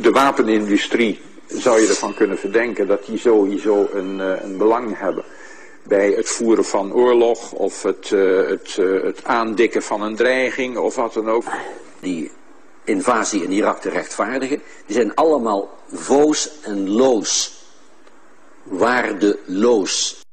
de wapenindustrie zou je ervan kunnen verdenken dat die sowieso een, eh, een belang hebben bij het voeren van oorlog of het, eh, het, eh, het aandikken van een dreiging of wat dan ook. Die invasie in Irak te rechtvaardigen, die zijn allemaal voos en loos. Waardeloos.